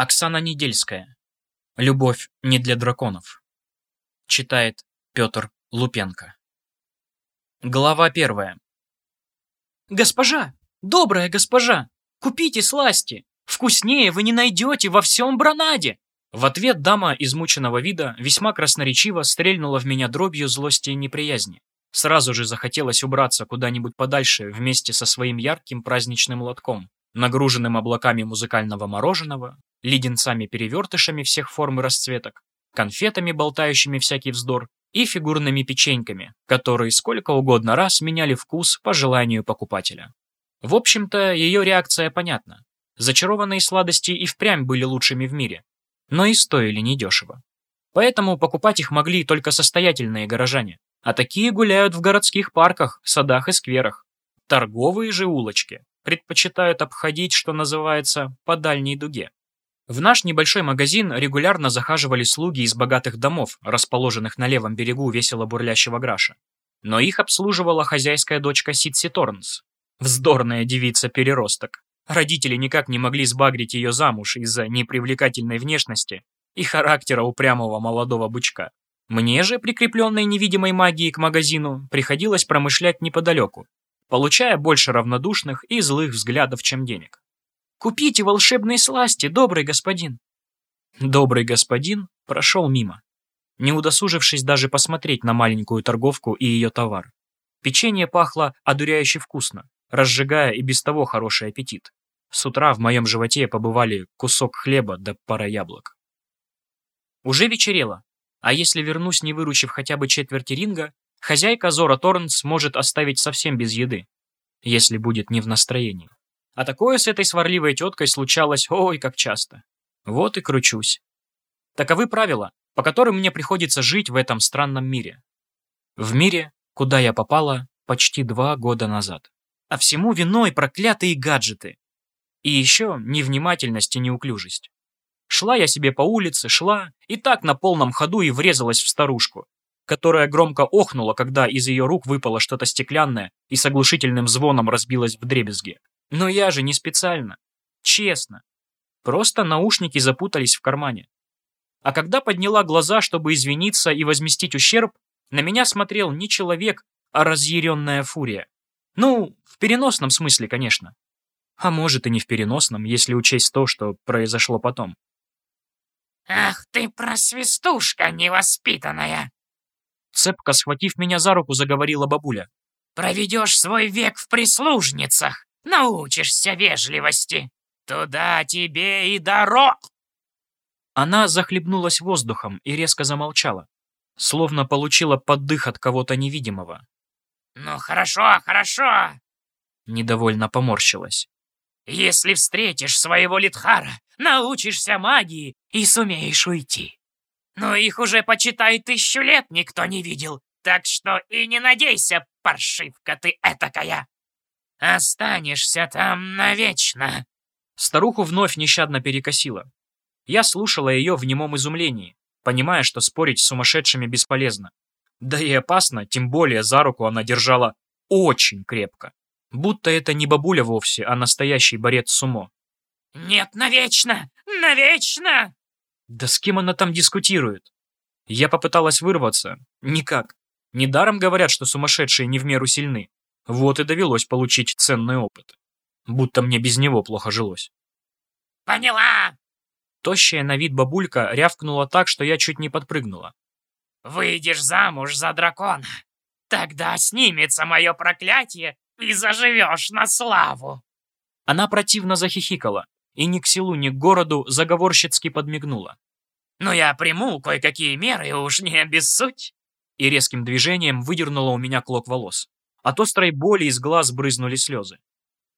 Оксана Недельская. Любовь не для драконов. Читает Петр Лупенко. Глава первая. «Госпожа! Добрая госпожа! Купите сласти! Вкуснее вы не найдете во всем Бранаде!» В ответ дама измученного вида весьма красноречиво стрельнула в меня дробью злости и неприязни. Сразу же захотелось убраться куда-нибудь подальше вместе со своим ярким праздничным лотком, нагруженным облаками музыкального мороженого, леденцами-перевертышами всех форм и расцветок, конфетами, болтающими всякий вздор, и фигурными печеньками, которые сколько угодно раз меняли вкус по желанию покупателя. В общем-то, ее реакция понятна. Зачарованные сладости и впрямь были лучшими в мире, но и стоили недешево. Поэтому покупать их могли только состоятельные горожане, а такие гуляют в городских парках, садах и скверах. Торговые же улочки предпочитают обходить, что называется, по дальней дуге. В наш небольшой магазин регулярно захаживали слуги из богатых домов, расположенных на левом берегу весело бурлящего Граша. Но их обслуживала хозяйская дочка Ситси Торнс. Вздорная девица-переросток. Родители никак не могли сбагрить ее замуж из-за непривлекательной внешности и характера упрямого молодого бычка. Мне же, прикрепленной невидимой магией к магазину, приходилось промышлять неподалеку, получая больше равнодушных и злых взглядов, чем денег. Купите волшебные сласти, добрый господин!» Добрый господин прошел мимо, не удосужившись даже посмотреть на маленькую торговку и ее товар. Печенье пахло одуряюще вкусно, разжигая и без того хороший аппетит. С утра в моем животе побывали кусок хлеба да пара яблок. Уже вечерело, а если вернусь, не выручив хотя бы четверти ринга, хозяйка Зора Торнс может оставить совсем без еды, если будет не в настроении. А такое с этой сварливой теткой случалось ой как часто. Вот и кручусь. Таковы правила, по которым мне приходится жить в этом странном мире. В мире, куда я попала почти два года назад. А всему виной проклятые гаджеты. И еще невнимательность и неуклюжесть. Шла я себе по улице, шла, и так на полном ходу и врезалась в старушку, которая громко охнула, когда из ее рук выпало что-то стеклянное и с оглушительным звоном разбилось в дребезги. Но я же не специально. Честно. Просто наушники запутались в кармане. А когда подняла глаза, чтобы извиниться и возместить ущерб, на меня смотрел не человек, а разъяренная фурия. Ну, в переносном смысле, конечно. А может и не в переносном, если учесть то, что произошло потом. «Ах ты, просвистушка невоспитанная!» Цепко схватив меня за руку, заговорила бабуля. «Проведешь свой век в прислужницах, научишься вежливости. Туда тебе и дорог!» Она захлебнулась воздухом и резко замолчала, словно получила поддых от кого-то невидимого. «Ну хорошо, хорошо!» Недовольно поморщилась. «Если встретишь своего Литхара, научишься магии и сумеешь уйти. Но их уже, почитай, тысячу лет никто не видел, так что и не надейся, паршивка ты этакая!» Останешься там навечно!» Старуху вновь нещадно перекосило. Я слушала ее в немом изумлении, понимая, что спорить с сумасшедшими бесполезно. Да и опасно, тем более за руку она держала очень крепко. Будто это не бабуля вовсе, а настоящий борец сумо. «Нет, навечно! Навечно!» Да с кем она там дискутирует? Я попыталась вырваться. Никак. Недаром говорят, что сумасшедшие не в меру сильны. Вот и довелось получить ценный опыт. Будто мне без него плохо жилось. «Поняла!» Тощая на вид бабулька рявкнула так, что я чуть не подпрыгнула. «Выйдешь замуж за дракона. Тогда снимется мое проклятие, и заживешь на славу!» Она противно захихикала и ни к селу, ни к городу заговорщицки подмигнула. «Ну я приму кое-какие меры, уж не обессудь!» И резким движением выдернула у меня клок волос. От острой боли из глаз брызнули слезы.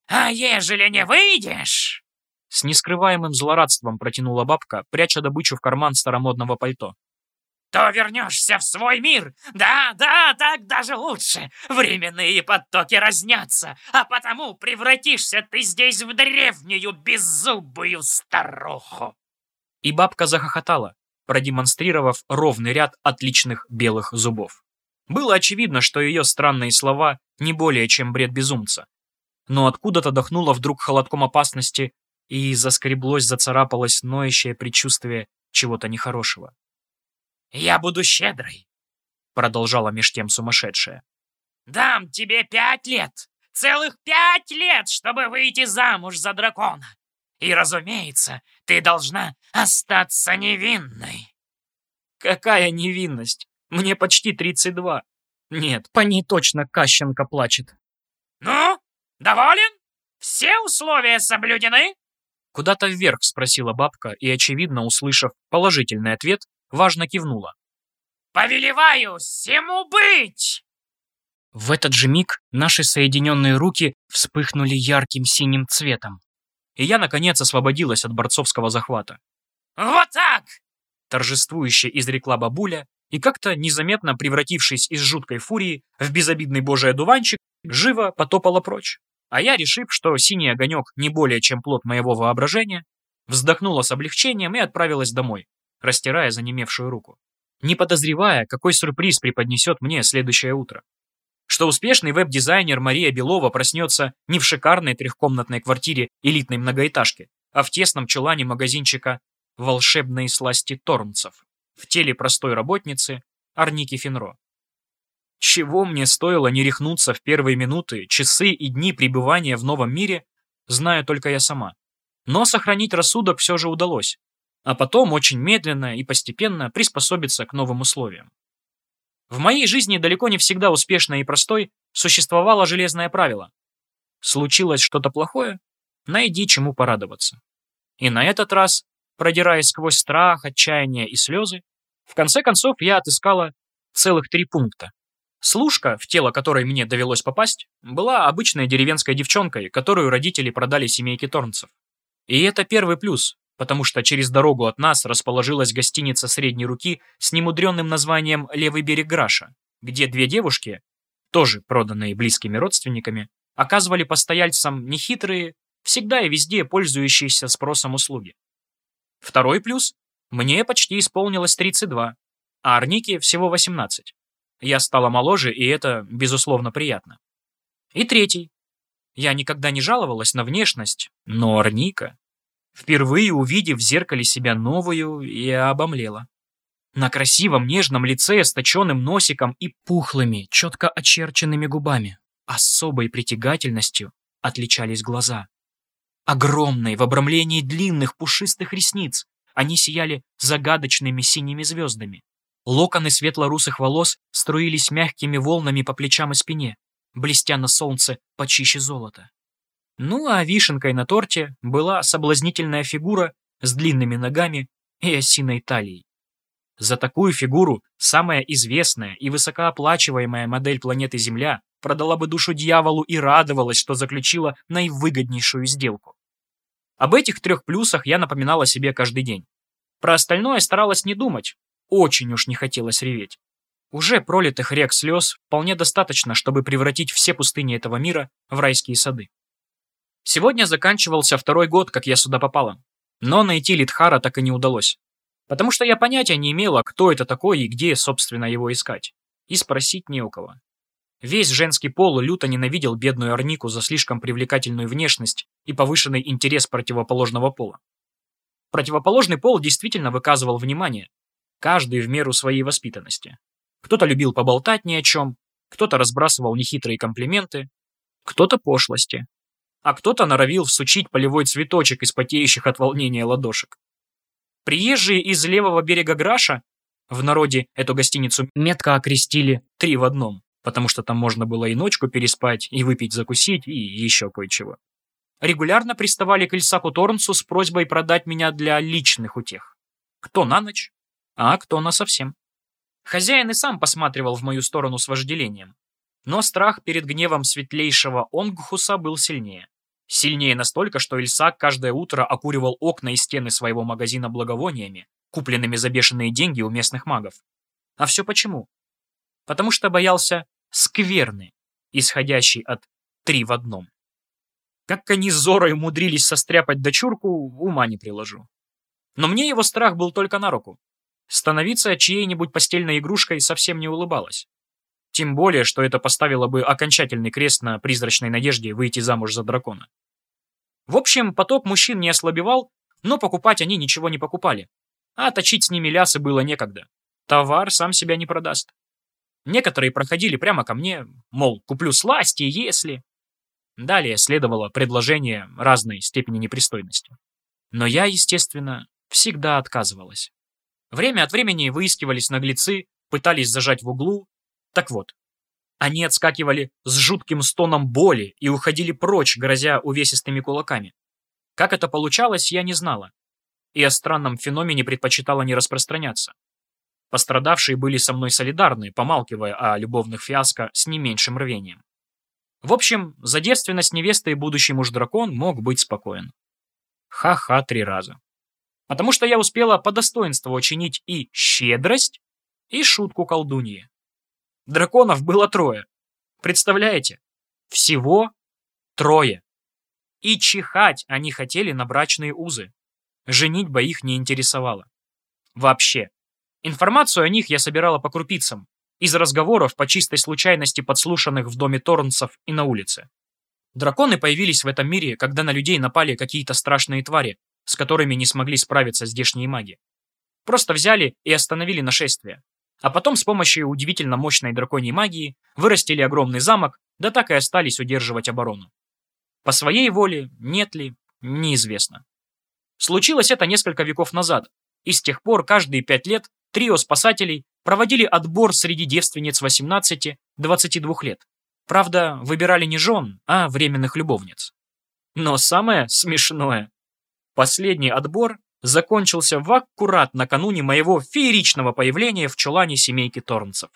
«А ежели не выйдешь?» С нескрываемым злорадством протянула бабка, пряча добычу в карман старомодного пальто. «То вернешься в свой мир! Да, да, так даже лучше! Временные потоки разнятся, а потому превратишься ты здесь в древнюю беззубую старуху!» И бабка захохотала, продемонстрировав ровный ряд отличных белых зубов. Было очевидно, что ее странные слова не более чем бред безумца. Но откуда-то дохнуло вдруг холодком опасности и заскреблось, зацарапалось ноющее предчувствие чего-то нехорошего. «Я буду щедрой», — продолжала меж тем сумасшедшая. «Дам тебе пять лет, целых пять лет, чтобы выйти замуж за дракона. И, разумеется, ты должна остаться невинной». «Какая невинность? Мне почти тридцать два. Нет, по ней точно Кащенко плачет». «Ну, доволен? Все условия соблюдены?» Куда-то вверх спросила бабка и, очевидно, услышав положительный ответ, важно кивнула. «Повелеваю всему быть!» В этот же миг наши соединенные руки вспыхнули ярким синим цветом. И я, наконец, освободилась от борцовского захвата. «Вот так!» Торжествующе изрекла бабуля, и как-то незаметно превратившись из жуткой фурии в безобидный божий одуванчик, живо потопала прочь. А я, решив, что синий огонек не более чем плод моего воображения, вздохнула с облегчением и отправилась домой, растирая занемевшую руку, не подозревая, какой сюрприз преподнесет мне следующее утро. Что успешный веб-дизайнер Мария Белова проснется не в шикарной трехкомнатной квартире элитной многоэтажки, а в тесном чулане магазинчика «Волшебные сласти Тормцев» в теле простой работницы Арники Финро. Чего мне стоило не рехнуться в первые минуты, часы и дни пребывания в новом мире, знаю только я сама. Но сохранить рассудок все же удалось, а потом очень медленно и постепенно приспособиться к новым условиям. В моей жизни далеко не всегда успешной и простой существовало железное правило. Случилось что-то плохое, найди чему порадоваться. И на этот раз, продираясь сквозь страх, отчаяние и слезы, в конце концов я отыскала целых три пункта. Служка, в тело которой мне довелось попасть, была обычной деревенской девчонкой, которую родители продали семейке Торнцев. И это первый плюс, потому что через дорогу от нас расположилась гостиница средней руки с немудренным названием «Левый берег Граша», где две девушки, тоже проданные близкими родственниками, оказывали постояльцам нехитрые, всегда и везде пользующиеся спросом услуги. Второй плюс – мне почти исполнилось 32, а Арнике всего 18. Я стала моложе, и это, безусловно, приятно. И третий. Я никогда не жаловалась на внешность, но Арника, впервые увидев в зеркале себя новую, я обомлела. На красивом нежном лице с точенным носиком и пухлыми, четко очерченными губами, особой притягательностью отличались глаза. Огромные, в обрамлении длинных пушистых ресниц, они сияли загадочными синими звездами. Локоны светло-русых волос струились мягкими волнами по плечам и спине, блестя на солнце почище золота. Ну а вишенкой на торте была соблазнительная фигура с длинными ногами и осиной талией. За такую фигуру самая известная и высокооплачиваемая модель планеты Земля продала бы душу дьяволу и радовалась, что заключила наивыгоднейшую сделку. Об этих трех плюсах я напоминала себе каждый день. Про остальное старалась не думать, очень уж не хотелось реветь. Уже пролитых рек слез вполне достаточно, чтобы превратить все пустыни этого мира в райские сады. Сегодня заканчивался второй год, как я сюда попала. Но найти Литхара так и не удалось. Потому что я понятия не имела, кто это такой и где, собственно, его искать. И спросить не у кого. Весь женский пол люто ненавидел бедную Арнику за слишком привлекательную внешность и повышенный интерес противоположного пола. Противоположный пол действительно выказывал внимание, каждый в меру своей воспитанности. Кто-то любил поболтать ни о чем, кто-то разбрасывал нехитрые комплименты, кто-то пошлости, а кто-то норовил всучить полевой цветочек из потеющих от волнения ладошек. Приезжие из левого берега Граша, в народе эту гостиницу метко окрестили «три в одном», потому что там можно было и ночку переспать, и выпить закусить, и еще кое-чего. Регулярно приставали к Ильсаку Торнсу с просьбой продать меня для личных утех. Кто на ночь, а кто насовсем. Хозяин и сам посматривал в мою сторону с вожделением. Но страх перед гневом светлейшего Онгхуса был сильнее. Сильнее настолько, что Ильсак каждое утро окуривал окна и стены своего магазина благовониями, купленными за бешеные деньги у местных магов. А все почему? Потому что боялся скверны, исходящей от три в одном. Как они зорой умудрились состряпать дочурку, ума не приложу. Но мне его страх был только на руку. Становиться чьей-нибудь постельной игрушкой совсем не улыбалась. Тем более, что это поставило бы окончательный крест на призрачной надежде выйти замуж за дракона. В общем, поток мужчин не ослабевал, но покупать они ничего не покупали. А точить с ними лясы было некогда. Товар сам себя не продаст. Некоторые проходили прямо ко мне, мол, куплю сласти, если... Далее следовало предложение разной степени непристойности. Но я, естественно, всегда отказывалась. Время от времени выискивались наглецы, пытались зажать в углу. Так вот, они отскакивали с жутким стоном боли и уходили прочь, грозя увесистыми кулаками. Как это получалось, я не знала. И о странном феномене предпочитала не распространяться. Пострадавшие были со мной солидарны, помалкивая о любовных фиаско с не меньшим рвением. В общем, за девственность невесты и будущий муж-дракон мог быть спокоен. Ха-ха три раза. Потому что я успела по достоинству учинить и щедрость, и шутку колдуньи. Драконов было трое. Представляете? Всего трое. И чихать они хотели на брачные узы. Женитьба их не интересовала. Вообще. Информацию о них я собирала по крупицам, из разговоров по чистой случайности подслушанных в доме Торнсов и на улице. Драконы появились в этом мире, когда на людей напали какие-то страшные твари, с которыми не смогли справиться здешние маги. Просто взяли и остановили нашествие. А потом с помощью удивительно мощной драконьей магии вырастили огромный замок, да так и остались удерживать оборону. По своей воле, нет ли, неизвестно. Случилось это несколько веков назад, и с тех пор каждые пять лет трио спасателей проводили отбор среди девственниц 18-22 лет. Правда, выбирали не жен, а временных любовниц. Но самое смешное. Последний отбор закончился в аккурат накануне моего фееричного появления в чулане семейки Торнцев.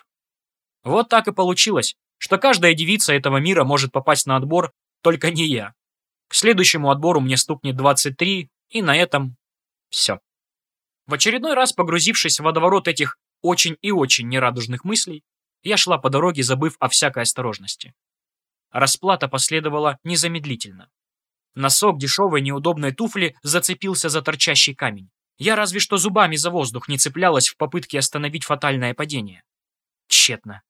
Вот так и получилось, что каждая девица этого мира может попасть на отбор, только не я. К следующему отбору мне стукнет 23, и на этом все. В очередной раз погрузившись в водоворот этих очень и очень нерадужных мыслей, я шла по дороге, забыв о всякой осторожности. Расплата последовала незамедлительно. Носок дешевой неудобной туфли зацепился за торчащий камень. Я разве что зубами за воздух не цеплялась в попытке остановить фатальное падение. Тщетно.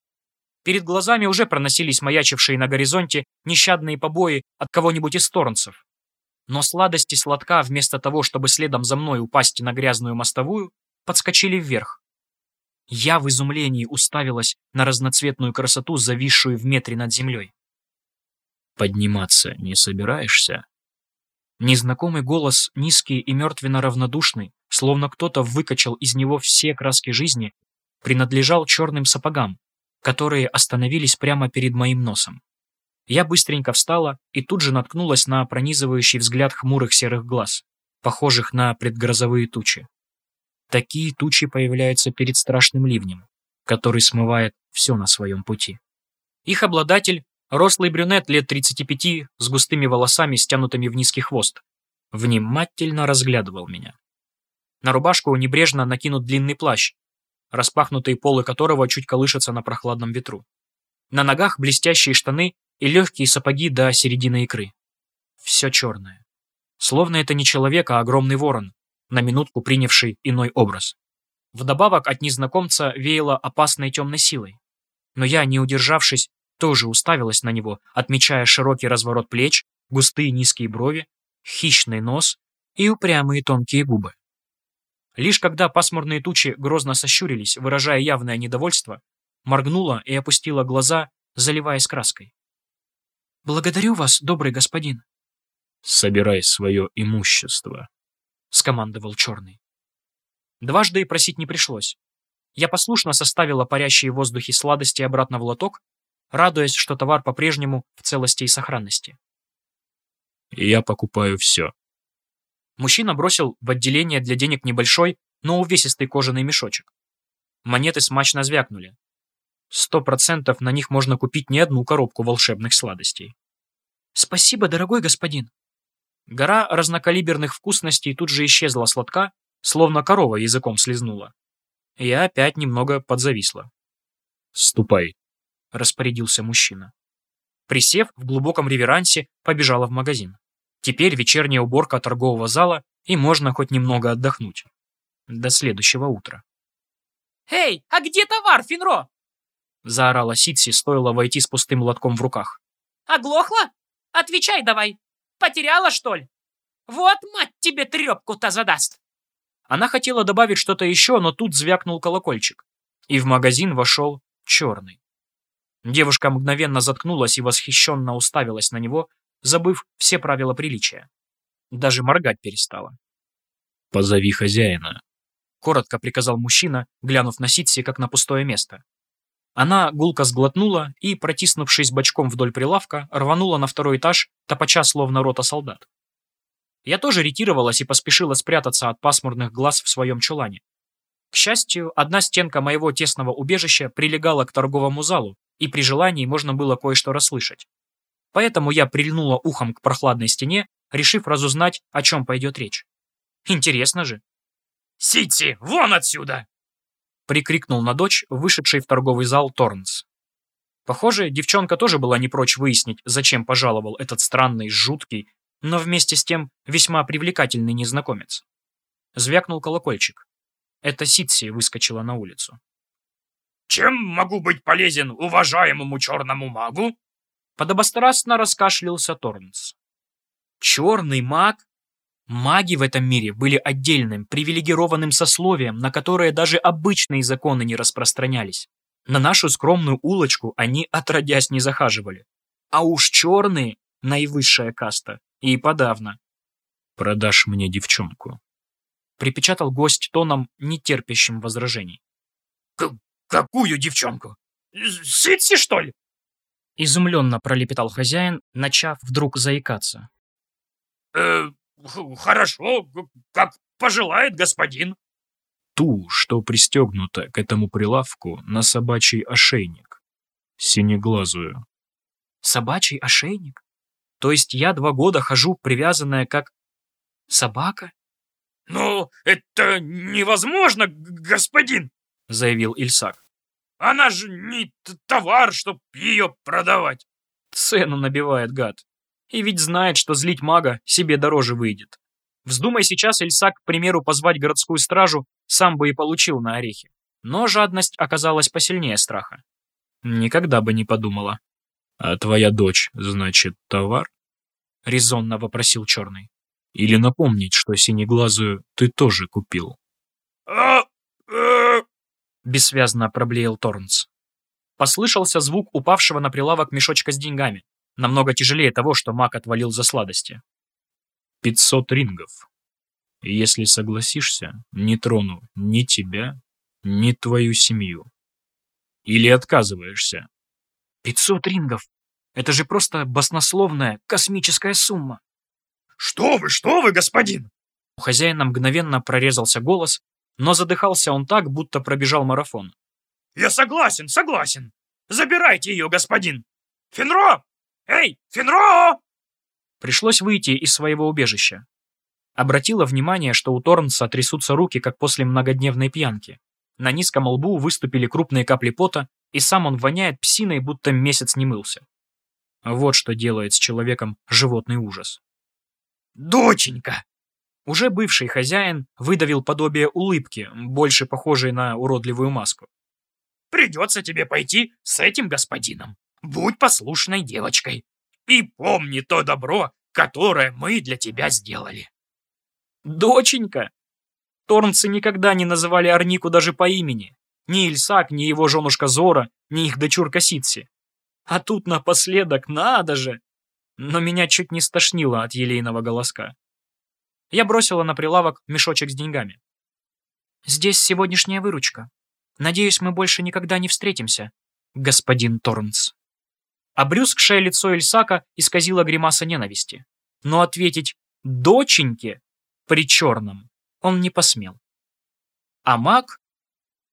Перед глазами уже проносились маячившие на горизонте нещадные побои от кого-нибудь из торнцев. Но сладости сладка, вместо того, чтобы следом за мной упасть на грязную мостовую, подскочили вверх. Я в изумлении уставилась на разноцветную красоту, зависшую в метре над землей. «Подниматься не собираешься?» Незнакомый голос, низкий и мертвенно-равнодушный, словно кто-то выкачал из него все краски жизни, принадлежал черным сапогам, которые остановились прямо перед моим носом. Я быстренько встала и тут же наткнулась на пронизывающий взгляд хмурых серых глаз, похожих на предгрозовые тучи. Такие тучи появляются перед страшным ливнем, который смывает все на своем пути. Их обладатель – рослый брюнет лет 35 с густыми волосами, стянутыми в низкий хвост. Внимательно разглядывал меня. На рубашку небрежно накинут длинный плащ, распахнутые полы которого чуть колышутся на прохладном ветру. На ногах блестящие штаны и легкие сапоги до середины икры. Все черное. Словно это не человек, а огромный ворон, на минутку принявший иной образ. Вдобавок от незнакомца веяло опасной темной силой. Но я, не удержавшись, тоже уставилась на него, отмечая широкий разворот плеч, густые низкие брови, хищный нос и упрямые тонкие губы. Лишь когда пасмурные тучи грозно сощурились, выражая явное недовольство, моргнула и опустила глаза, заливаясь краской. «Благодарю вас, добрый господин». «Собирай свое имущество», скомандовал Черный. Дважды и просить не пришлось. Я послушно составила парящие в воздухе сладости обратно в лоток, радуясь, что товар по-прежнему в целости и сохранности. «Я покупаю все». Мужчина бросил в отделение для денег небольшой, но увесистый кожаный мешочек. Монеты смачно звякнули. Сто процентов на них можно купить не одну коробку волшебных сладостей. «Спасибо, дорогой господин», Гора разнокалиберных вкусностей тут же исчезла сладка, словно корова языком слезнула. Я опять немного подзависла. «Ступай», — распорядился мужчина. Присев в глубоком реверансе, побежала в магазин. Теперь вечерняя уборка торгового зала, и можно хоть немного отдохнуть. До следующего утра. «Эй, а где товар, Финро?» Заорала Ситси, стоило войти с пустым лотком в руках. «Оглохла? Отвечай давай!» Потеряла, что ли? Вот мать тебе трепку-то задаст. Она хотела добавить что-то еще, но тут звякнул колокольчик. И в магазин вошел черный. Девушка мгновенно заткнулась и восхищенно уставилась на него, забыв все правила приличия. Даже моргать перестала. «Позови хозяина», — коротко приказал мужчина, глянув на Ситси как на пустое место. Она гулко сглотнула и, протиснувшись бочком вдоль прилавка, рванула на второй этаж, топача словно рота солдат. Я тоже ретировалась и поспешила спрятаться от пасмурных глаз в своем чулане. К счастью, одна стенка моего тесного убежища прилегала к торговому залу, и при желании можно было кое-что расслышать. Поэтому я прильнула ухом к прохладной стене, решив разузнать, о чем пойдет речь. Интересно же. «Сити, вон отсюда!» Прикрикнул на дочь, вышедший в торговый зал Торнс. Похоже, девчонка тоже была не прочь выяснить, зачем пожаловал этот странный, жуткий, но вместе с тем весьма привлекательный незнакомец. Звякнул колокольчик. Это Ситси выскочила на улицу. «Чем могу быть полезен уважаемому черному магу?» Подобострастно раскашлялся Торнс. «Черный маг Маги в этом мире были отдельным, привилегированным сословием, на которое даже обычные законы не распространялись. На нашу скромную улочку они отродясь не захаживали. А уж черные – наивысшая каста, и подавно. «Продашь мне девчонку», – припечатал гость тоном, не терпящим возражений. «Какую девчонку? Ситси, что ли?» Изумленно пролепетал хозяин, начав вдруг заикаться. «Э, «Хорошо, как пожелает господин». Ту, что пристегнута к этому прилавку на собачий ошейник. Синеглазую. Собачий ошейник? То есть я два года хожу, привязанная как собака? «Ну, это невозможно, господин!» — заявил Ильсак. «Она же не товар, чтоб ее продавать!» Цену набивает гад. И ведь знает, что злить мага себе дороже выйдет. Вздумай сейчас Ильсак, к примеру, позвать городскую стражу, сам бы и получил на орехи. Но жадность оказалась посильнее страха. Никогда бы не подумала. «А твоя дочь, значит, товар?» — резонно вопросил Черный. «Или напомнить, что синеглазую ты тоже купил?» «А... э...» — бессвязно проблеял Торнс. Послышался звук упавшего на прилавок мешочка с деньгами. Намного тяжелее того, что маг отвалил за сладости. Пятьсот рингов. И если согласишься, не трону ни тебя, ни твою семью. Или отказываешься. Пятьсот рингов. Это же просто баснословная космическая сумма. Что вы, что вы, господин? У хозяина мгновенно прорезался голос, но задыхался он так, будто пробежал марафон. Я согласен, согласен. Забирайте ее, господин. Фенро, «Эй, Финро!» Пришлось выйти из своего убежища. Обратила внимание, что у Торнса трясутся руки, как после многодневной пьянки. На низком лбу выступили крупные капли пота, и сам он воняет псиной, будто месяц не мылся. Вот что делает с человеком животный ужас. «Доченька!» Уже бывший хозяин выдавил подобие улыбки, больше похожей на уродливую маску. «Придется тебе пойти с этим господином. Будь послушной девочкой. И помни то добро, которое мы для тебя сделали. Доченька! Торнцы никогда не называли Арнику даже по имени. Ни Ильсак, ни его женушка Зора, ни их дочурка Ситси. А тут напоследок, надо же! Но меня чуть не стошнило от елейного голоска. Я бросила на прилавок мешочек с деньгами. «Здесь сегодняшняя выручка. Надеюсь, мы больше никогда не встретимся, господин Торнс». Обрюзгшее лицо Ильсака исказило гримаса ненависти. Но ответить «доченьке» при черном он не посмел. А маг,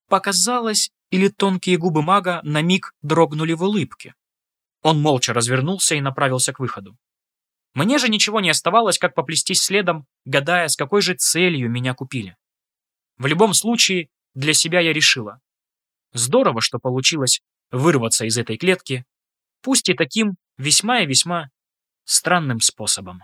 показалось, или тонкие губы мага на миг дрогнули в улыбке. Он молча развернулся и направился к выходу. Мне же ничего не оставалось, как поплестись следом, гадая, с какой же целью меня купили. В любом случае, для себя я решила. Здорово, что получилось вырваться из этой клетки пусть и таким весьма и весьма странным способом.